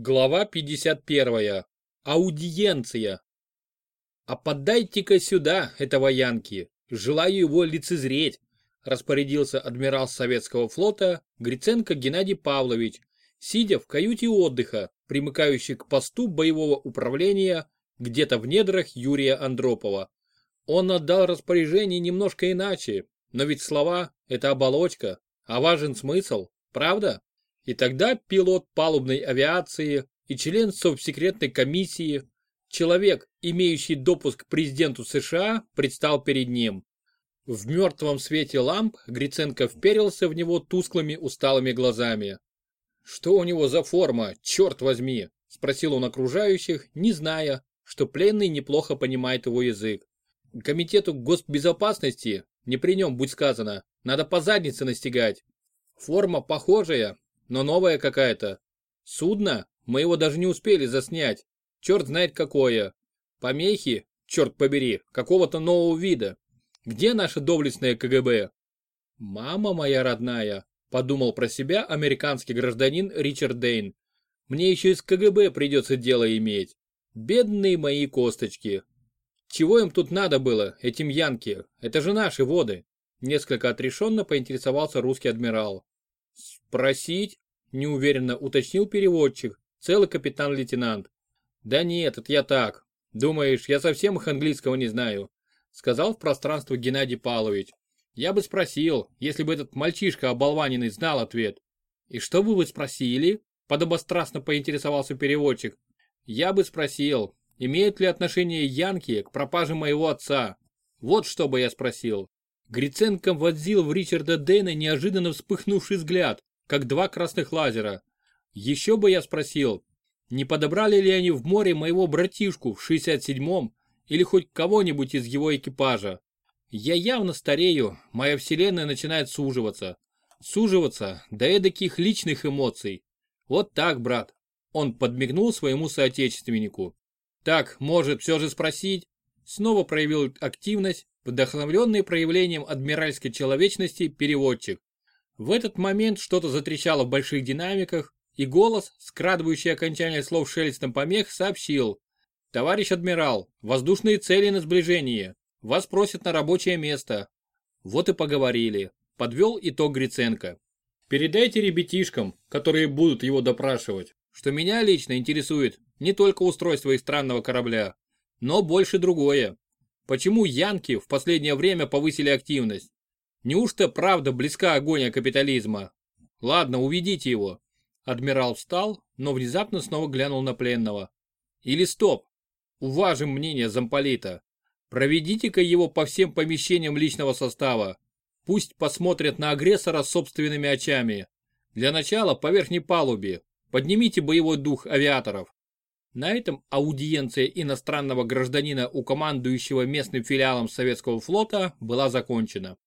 Глава 51. Аудиенция. «А подайте-ка сюда этого Янки, желаю его лицезреть», распорядился адмирал Советского флота Гриценко Геннадий Павлович, сидя в каюте отдыха, примыкающей к посту боевого управления где-то в недрах Юрия Андропова. Он отдал распоряжение немножко иначе, но ведь слова – это оболочка, а важен смысл, правда? И тогда пилот палубной авиации и член совсекретной комиссии, человек, имеющий допуск к президенту США, предстал перед ним. В мертвом свете ламп Гриценко вперился в него тусклыми усталыми глазами. «Что у него за форма, черт возьми?» – спросил он окружающих, не зная, что пленный неплохо понимает его язык. Комитету госбезопасности, не при нем будь сказано, надо по заднице настигать. Форма похожая, но новая какая-то. Судно? Мы его даже не успели заснять. Черт знает какое. Помехи, черт побери, какого-то нового вида. Где наше доблестное КГБ? Мама моя родная, подумал про себя американский гражданин Ричард Дейн. Мне еще из КГБ придется дело иметь. Бедные мои косточки. Чего им тут надо было, этим янки? Это же наши воды. Несколько отрешенно поинтересовался русский адмирал. «Спросить?» – неуверенно уточнил переводчик, целый капитан-лейтенант. «Да нет, это я так. Думаешь, я совсем их английского не знаю?» – сказал в пространство Геннадий Павлович. «Я бы спросил, если бы этот мальчишка оболваненный знал ответ». «И что бы вы спросили?» – подобострастно поинтересовался переводчик. «Я бы спросил, имеют ли отношение Янки к пропаже моего отца? Вот что бы я спросил. Гриценко вонзил в Ричарда Дэна неожиданно вспыхнувший взгляд, как два красных лазера. Еще бы я спросил, не подобрали ли они в море моего братишку в 67-м или хоть кого-нибудь из его экипажа. Я явно старею, моя вселенная начинает суживаться. Суживаться до эдаких личных эмоций. Вот так, брат. Он подмигнул своему соотечественнику. Так, может, все же спросить? Снова проявил активность, вдохновленный проявлением адмиральской человечности переводчик. В этот момент что-то затрещало в больших динамиках, и голос, скрадывающий окончание слов шелестом помех, сообщил. «Товарищ адмирал, воздушные цели на сближение. Вас просят на рабочее место». Вот и поговорили. Подвел итог Гриценко. «Передайте ребятишкам, которые будут его допрашивать, что меня лично интересует не только устройство их странного корабля, но больше другое. Почему янки в последнее время повысили активность? Неужто правда близка агония капитализма? Ладно, уведите его. Адмирал встал, но внезапно снова глянул на пленного. Или стоп, уважим мнение замполита. Проведите-ка его по всем помещениям личного состава. Пусть посмотрят на агрессора собственными очами. Для начала по верхней палубе. Поднимите боевой дух авиаторов. На этом аудиенция иностранного гражданина у командующего местным филиалом Советского флота была закончена.